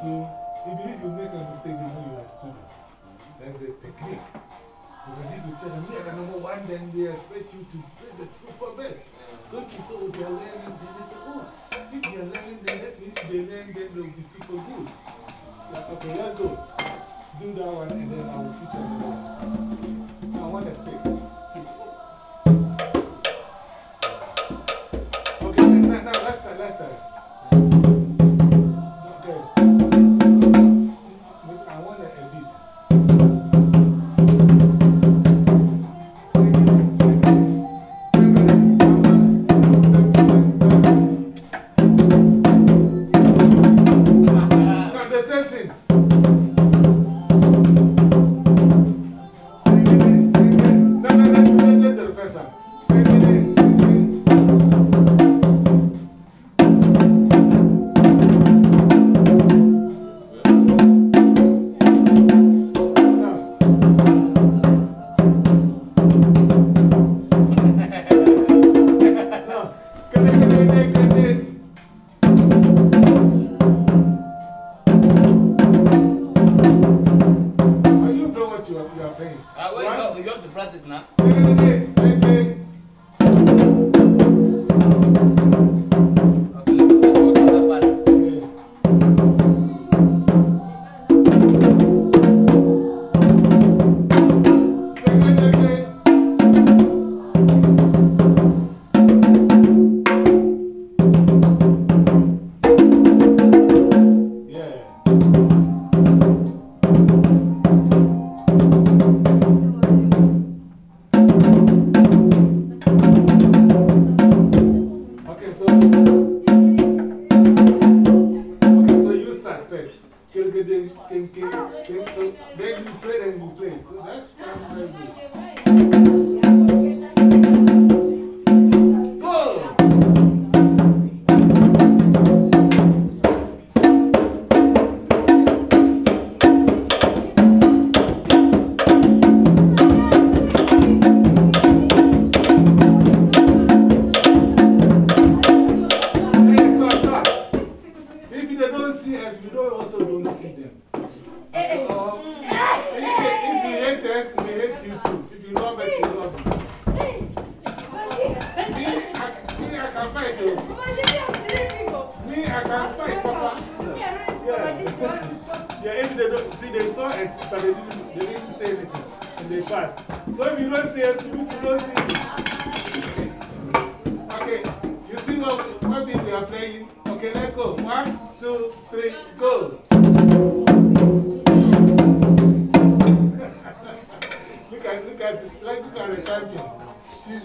So even if you make a mistake, they know you are student. That's the technique. Because if you tell them, yeah, the number one, then they expect you to play the super best. So if you saw what oh, they're learning, then they say, oh, if they're learning, then that they learn, then they'll be super good. Yeah, okay, let's go. Do that one, and then I will teach you another one. I want to you. Play, then you. Play. So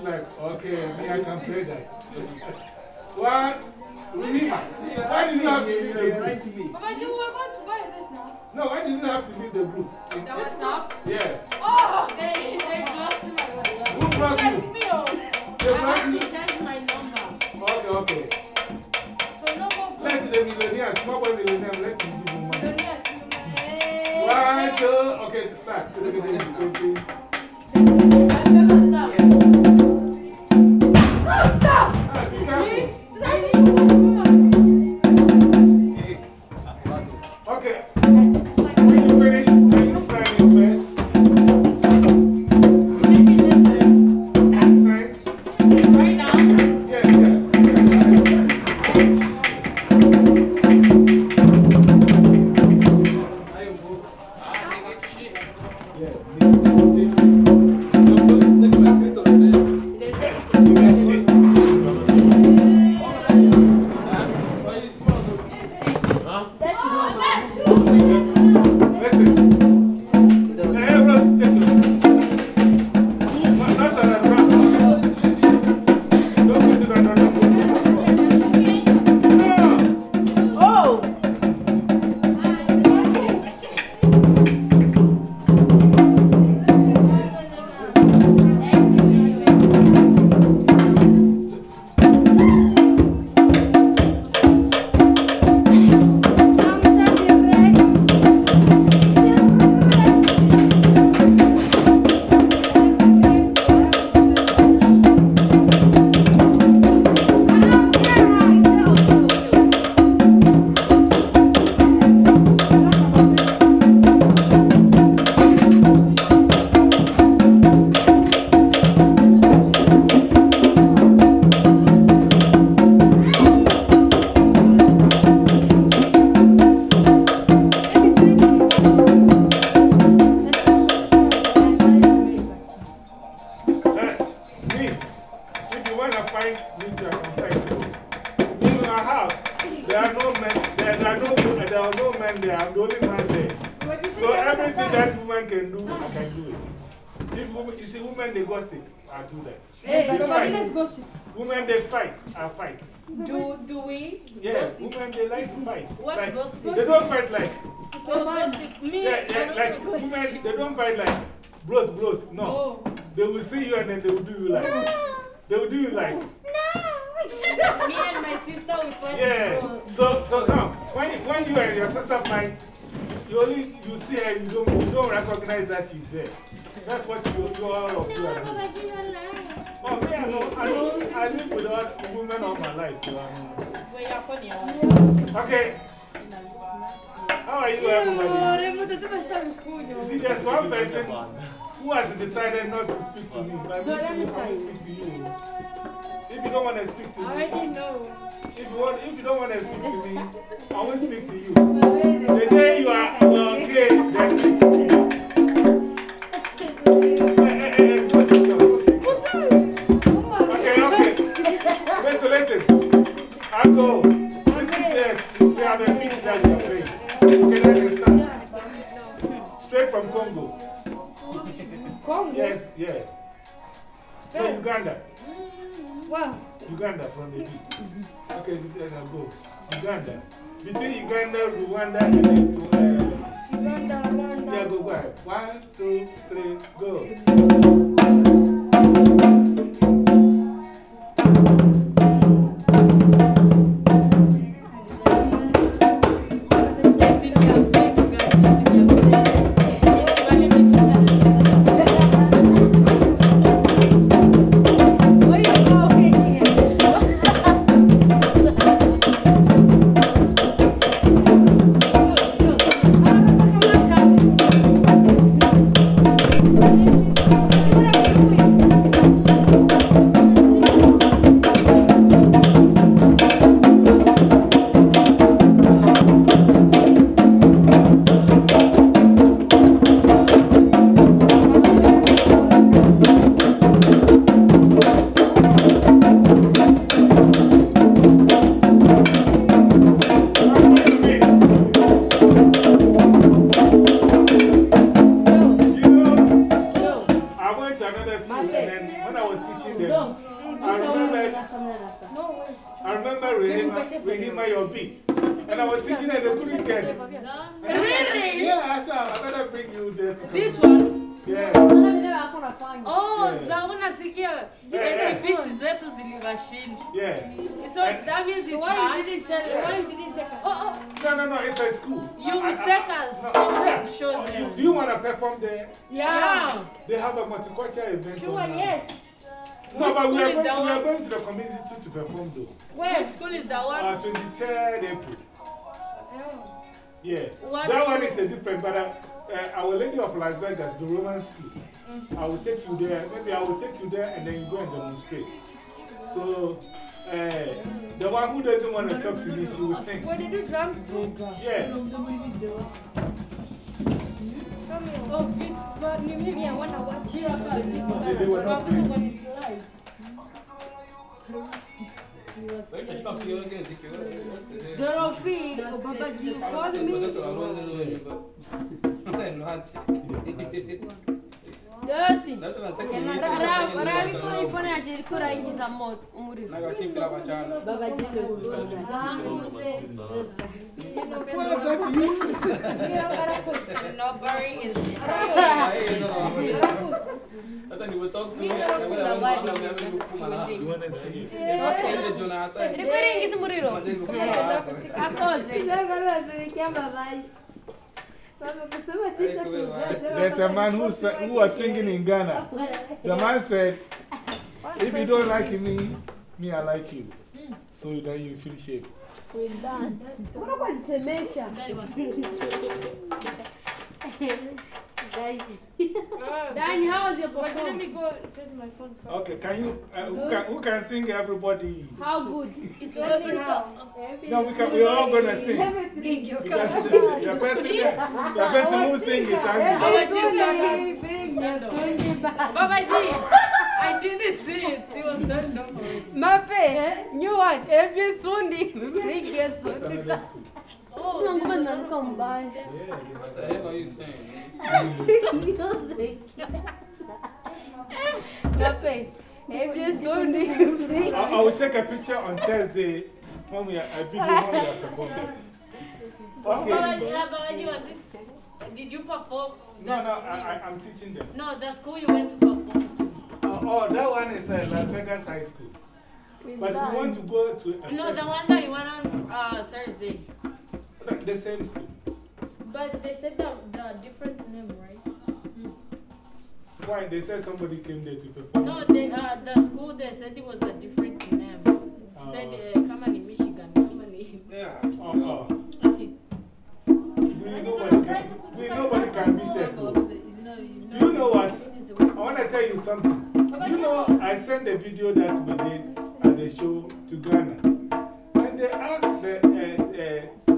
like, okay, me, I can play that. One, Rima, why did you have to leave the group? But you were going to buy this now. No, why did you have to leave the group? The WhatsApp? Yeah. Oh, they, they blocked my WhatsApp. Who blocked Like you? me, oh. They I blocked have you? to change my number. Okay, okay. So no more Let the millionaire, small boy millionaire, let him give you money. Yes, hey. One, two, okay, start. Sim, sim. I live with all women all my life, so I know. We are funny. huh? Okay, how are you, everybody? Remo, tu vai estar no You see, there's one person who has decided not to speak to me, but me No, let me too, I will speak to you. If you don't want to speak to me, I already know. if you, want, if you don't want to speak to me, I won't speak to you. The day you are you are okay, then it's Eh, go. Is just, we have a beach that we are playing. Okay, let me start. Straight from Congo. Congo? Yes, yeah. No, Uganda. Wow. Uganda from the beach. Okay, then I'll go. Uganda. Between Uganda, Rwanda, and then to. Uh, Uganda, Rwanda. yeah, go, go. One, two, three, go. Remember, I remember Rehima, Rehima your beat. And I was teaching them, they couldn't get it. Really? Yeah, I said, I better bring you there to come. This one? Yeah. Oh, zauna sikia. Yeah, Eti viti zetu ziliwashinda. Yeah. So that means it's Why hard. you didn't tell Why you didn't take us? Oh, oh. No, no, no, it's a school. you I- will I- take us no, somewhere yeah. and show Oh, them. you- Do you want to perform there? Yeah. They have a multicultural event. Sure, on, uh, yes. No, Which but we are, going, we are going to the community to perform though. Which school is that one? Uh, 23rd April. Yeah. What that one is a different, but uh, uh, Our Lady of Las Vegas, the Roman school. I will take you there. Maybe I will take you there and then you go and demonstrate. So, uh, the one who doesn't want to talk to me, she will sing. Where they do drums too? Yeah. Come here. Oh, vit, but ni Me, mimi. I wanna watch. They, they were not playing. Dorothy, Baba G, call me. Găsi! Bravo, bravo, cum îi pune acel cura aici s-a mort, a murit. Naga chip la baceană. Baba chip Eu não sei. se... Până toți eu. Eu não sei No worry is... Tata, ni will talk to me. You wanna see? Okay. Jonathan. Recuerden que se murió. Eu não sei. se chama mais. There's a man who, who was singing in Ghana. The man said, If you don't like me, me, I like you. So then you feel shame. What about the Mbona kwajisemesha? Dani, how was your Let me performance? go change my phone first. Okay, can you, uh, who, can, who can sing everybody? How good? It's only how. No, we can, we're all going to sing. Bring your Because camera. the, the, person, the person who sings is angry. Baba G, stand up. Stand up. Baba G, I I didn't see it. It was done normal. Mape, you want every Sunday. Bring your That's Sunday. Another school. Oh, Não, mas não, come by. Yeah, What the heck are you saying? Music. Mape, every Sunday. have- I, I will take a picture on Thursday when we are, a video when we are performing. Okay. Babaji, Babaji, was it? Did you perform? No, no, I, I, I'm teaching them. No, the school you went to perform to. Oh, oh, that one is uh, Las Vegas High School. But we want to go to No, the one that you went on uh, Thursday. The same school. But they said that the different name, right? Why? They said somebody came there to perform. No, they, uh, the school they said it was a different name. It said uh, Kamani, Michigan, Kamani. Yeah. Oh, oh. Okay. We nobody can, we nobody can beat us. You Do you know what? It is the I want to tell you something. You know, I sent the video that we did at the show to Ghana. And they asked the, uh, uh,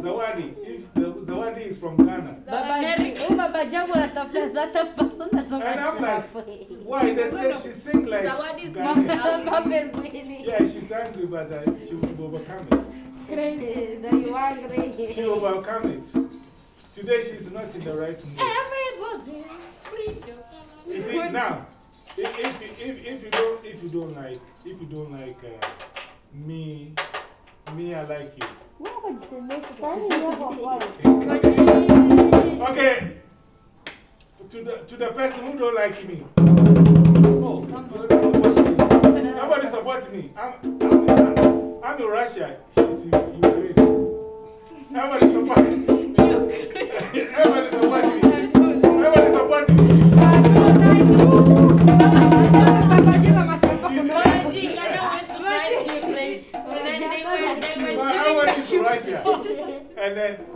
Zawadi if the, Zawadi is from Ghana. Babaji, o babaji yangu anatafuta zata persona za And I'm like, why? They say she sing like Zawadi is Ghanaian. Mape really. Yeah, she's angry, but uh, she will overcome it. Crazy. That you angry. She will overcome it. Today she's not in the right mood. Everybody, freedom. You see, now, if, if, if, if, you don't, if you don't like, if you don't like uh, me, me, I like you. Okay. To the, to the person who don't like me. Oh, nobody support me. I'm, I'm, in Russia. She's in Ukraine. Everybody support me. Everybody support me. Everybody support me.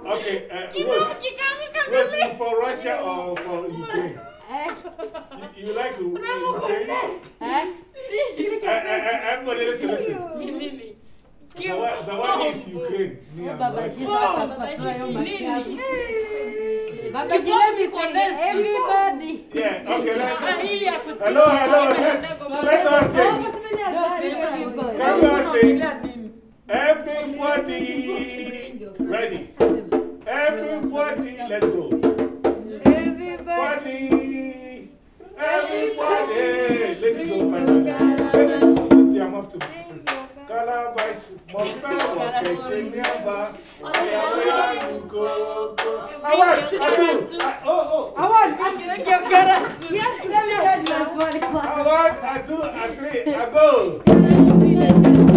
Okay, uh, Rose, Rose, you for Russia or for Ukraine? You, you like U- Ukraine? Uh, uh, uh, everybody listen, listen. Nini? Zawa- Zawadi is Ukraine. Me, I'm Babaji Russia. na persona ya machafu. Babaji, Babaji, let me say everybody. Yeah, okay, let's hii ya kutii. Hello, hello, let's, let's sing. Everybody. Can we all sing? Bila nini? Everybody. Ready? Everybody, let's go. Everybody. Everybody. Let me go, finally. Let me use the amount to Calabash, Mọ̀fẹ́ wọ̀kẹ́ ṣe ní àbá, ọ̀yàwó àdúgbò. Àwọn àti oh oh. Awon, give Karasu. Let me tell you a funny one. Àwọn àti àtúrì àgọ́. Rosa,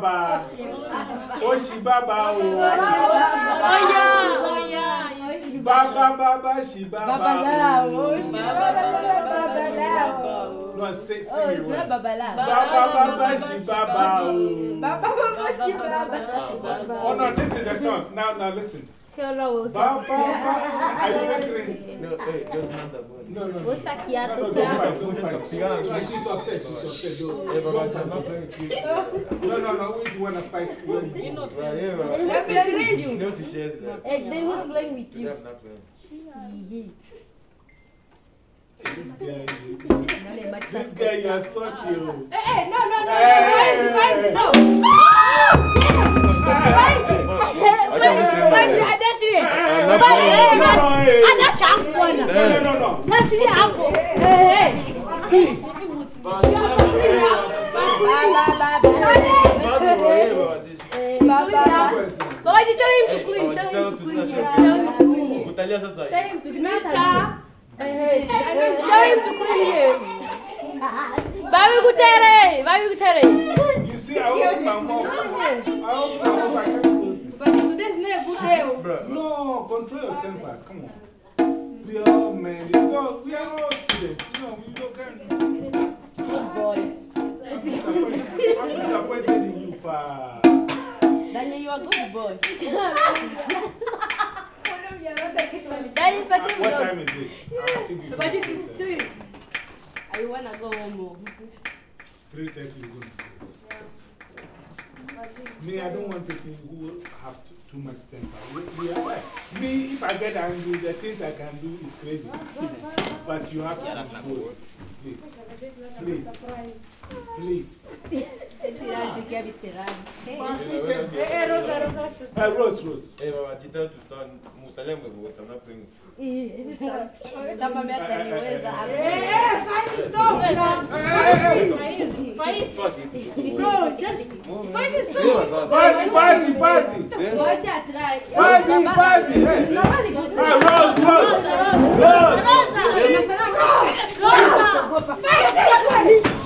Oshi, ba, ba. Oshi, ba, ba, oh. Oh yeah, oh yeah. you see. Ba, ba, ba, ba, shi, ba, ba, oh. Babalao. No, sing, sing Oh, it it's well. not babalao. Ba ba ba ba shi ba ba oh. Baba baba shi baba. Oh no, this is the song. Now now listen. Are you listening? No, hey, just not that one. No no. no. What's a No, kiato? no, don't fight, don't. No, she's upset, she's upset. Don't, Hey, Baba, I'm not playing with you. No, no, no, if you want to fight, you Right here, Baba. Who's playing with You you? know, she changed that. Hey, then who's playing with you? I'm not playing. This guy, you are so Oh. Hey, hey, no, no, no, hey, hey, no, no, Baba, you tell him to clean. Tell him to clean. Tell him to clean. Tell him to clean. Him to clean here. Babi kutere. Babi kutere. You see, I open my mouth. I open my mouth. I can't close it. Bro, No, control your temper. Come on. We are all men. You know, we are all students. You know, we don't can. Good boy. I'm disappointed, I'm disappointed in you, pa. Daniel, you are good boy. Daniel, What pati what time is it? I think we But go is uh, three. I wanna go home. 3.30 we go to this. Me, I don't want people who have too, too much temper. We, we are, me, if I get angry, the things I can do is crazy. But you have to control it. Please. Please. Please. Nasikia visirani. Uh, Rose, Rose. hey, Baba, she tell to start. Mutalia mwe, I'm not playing with you. Kama mimi ataniweza. Fight. Fuck it. Party, party, party. See? Party, party. Hey. Ah, Rose, Rose. Rose. Yeah, Rose, Rose. Rose. Rose. Rose. That is your yeah.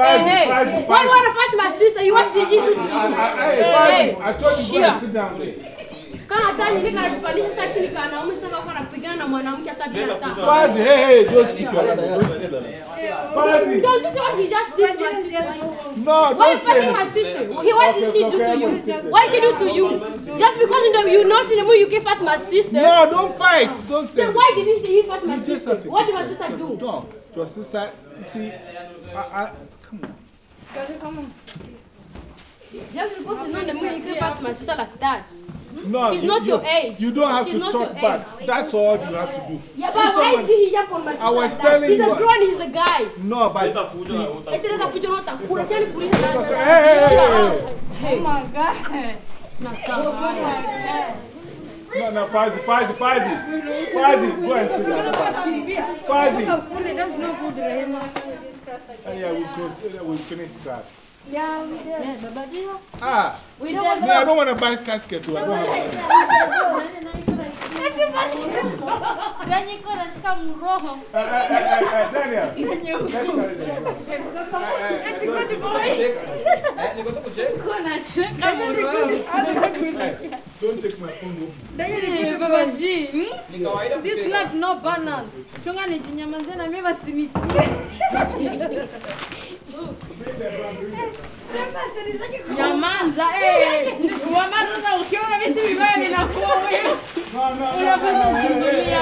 Why you want to fight my sister? You watch the shit do to you. I, I, I, hey, hey. I told you, go and sit down. There. Hata nini kanajipandisha sasa chini kana naume sasa kwa anapigana na mwanamke hata bila taa. Fazi, hey, hey, don't speak your language. Fazi, Don't you see what he just did to my sister? no, Why you don't say fighting my sister? He, what did she do to you? What did she do to you? Just because in the, you not in the mood, you can fight my sister. No, don't fight. Don't say Then why did he he fight my sister? What did my sister quiet. do? No, your sister, you see, I, I, come on. Just because he's not in the mood, you can fight my sister like that. No, He's you- not you- your age. You don't have She's to talk back. age. That's all you have to do. Yeah, but why someone- is he here on my? I was like telling She's you- a girl and he's a guy. No, but? Hey, hey, hey, Hey. Oh my God. no, no, Fazi, Fazi, Fazi, Fazi, go and sit down. Fazi, That's no good, Rehema. Oh, yeah, we close, uh, we finish class. Yeah, we did. Ah, We me, did. I don't want to buy casket too. I don't have. Gani iko nashika mroho. Uh, uh, uh, uh, Daniel, let's carry them. Eh, niko tu kucheka. Iko nashika mroho. Hey, don't take my phone with you. Eh, Baba G, hmm? Ni kawaida This kucheka. life no banners. Chunga nijinyamazie na mimi basinitie. Nyamaza, eh. Wamaliza ukiona vitu vibaya vinakuwa wewe. Hey, kujivunia.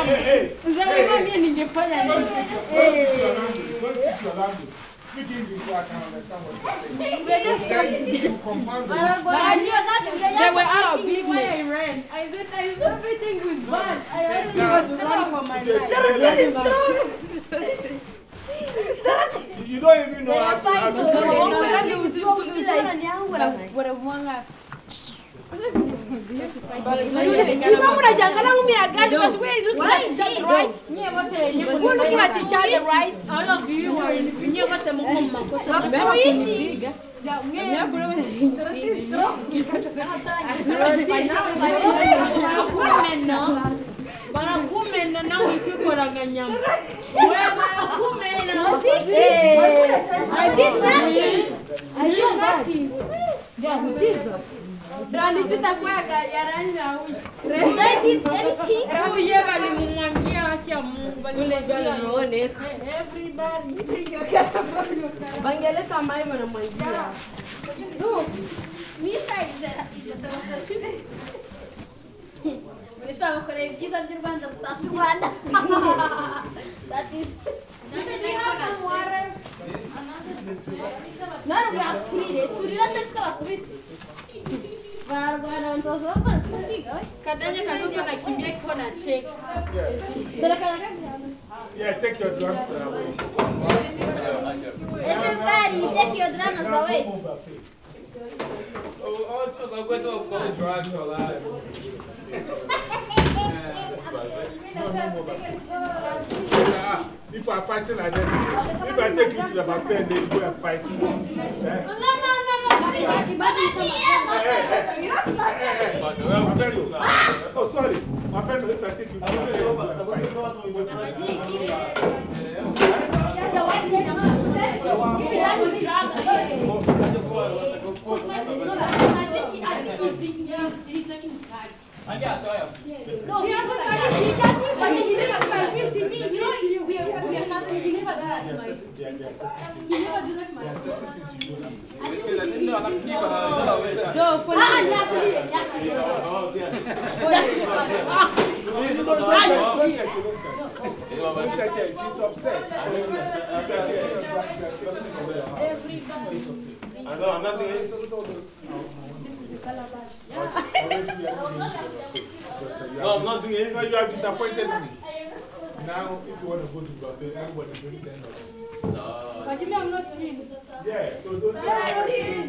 wangu mimi ningefanya nini? Don't speak your language. Don't speak your language. Speak English so I can understand what you're saying. You compound. They were asking me why I ran. I said, I everything was bad. I only want to run for my life. You you don't even know how to, how to unajangala ngumi na gashi basi wewe look at each other right. We're looking at each other right. all of you are nyie wote mko mmakosa. Banakumeno. Banakumeno na wikikoranga nyama. Wewe banakumeno. I did nothing. I did nothing. Rani tutakuwa ya rani na huyu. I did anything. Huye balimumwangia haki ya Mungu. Balimwangia. Everybody. Bangeleta mai wanamwangia. Estava com ele, diz Rwanda, tá de Rwanda. That is. Não, não é turire, turire até escola com isso. Barabara mtoto wako anapiga. Kadanya katoto nakimbia kiko na cheka. Yeah, take your drums away. Everybody, take your dramas away. Oh, oh, sasa kwetu kwa drugs wala. Ah, If you are fighting like this, if I take you to the buffet and then you go and fight, eh? No, no, no, no. My friend, oh, sorry. My friend, if I take you to the buffet, you go and fight. Don't touch her, she's upset. So if you if you take her back, she will take her back. No, I'm not doing You it. know, you have disappointed me. Now, if you want to go to the buffet, everybody bring ten dollars. But me, I'm not him. Yeah, so don't say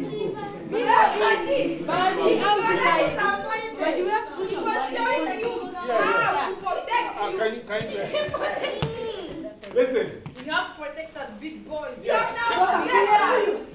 Me, I'm not him. But you have to he was showing you how to protect Ah, you. can you, can you, listen, You have to protect us big boys. Yeah. Hakuna kimanani I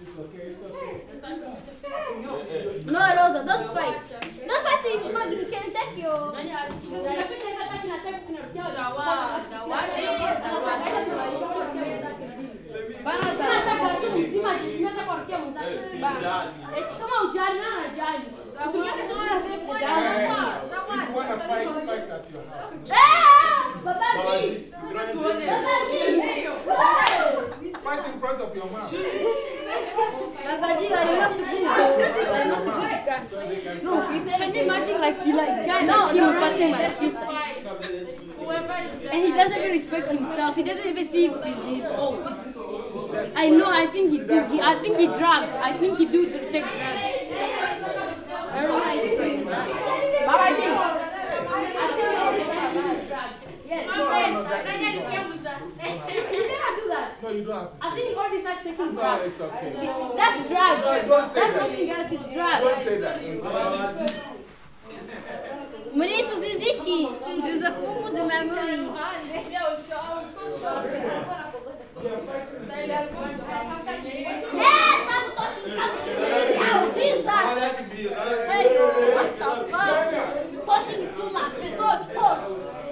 It's okay, it's okay. No, Rosa, don't fight. Don't fight if you you can take your. If you want to fight, fight at your house. Eh, babaji. Babaji, Babaji. Fight in front of your you are not to are not to. No, you say can you imagine like he like guy like him fighting my sister. And he doesn't even respect himself. He doesn't even see it's his own. I know. I think he. He, I think he drug. I think he do take drugs. I don't know why he's doing that. Babaji. I think he takes drugs. Yes. He never do that. No, you don't have to I say think he that. already started taking No, drugs. it's okay. That's drugs. No, don't say That's that. nothing else. It's Don't drugs. say that. It's Babaji. Muri Suziziki. Ndiza kuumuza memory. Yes, I'm talking something. Oh, Jesus. Now that could be another Hey, what the fuck? You're talking too much. Talk, talk.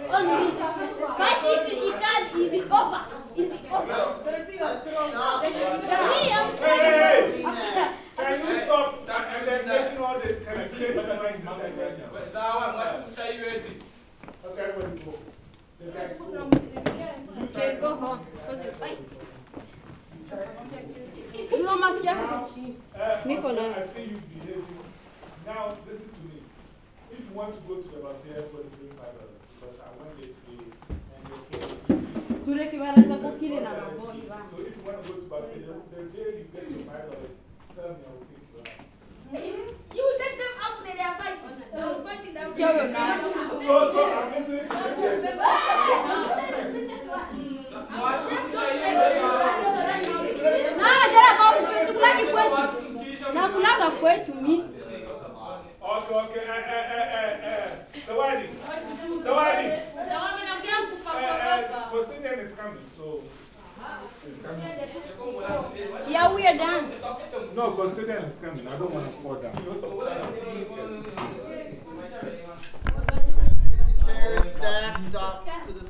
Only. Fight if you can. Is it over? Is it over? Me, I'm Hey, strong. hey, Can you stop and and then making all this kind of strange noise inside right now? Okay, everybody go. The guys go. Okay, go home. Because you fight. No más que Okay, I see you behaving. Now, listen to me. If you want to go to the buffet, everybody bring five dollars. Because I went there today and they came. Tule na maboni ba. So if you want to go to buffet, the, the day you get your five dollars, tell me I will take you out. You take them out there, they are fighting. They are fighting that Sure, you're So, so I'm listening to you. Just don't let them Ah, jana kwa sikulagi kwetu. Na kulaga kwetu mi. Okay, okay, eh, eh, eh, eh, eh. Zawadi. Zawadi. Eh, eh, Custodian is coming, so. It's coming. Yeah, we are done. No, custodian is coming. I don't want to fall down. Chair stacked off to the side.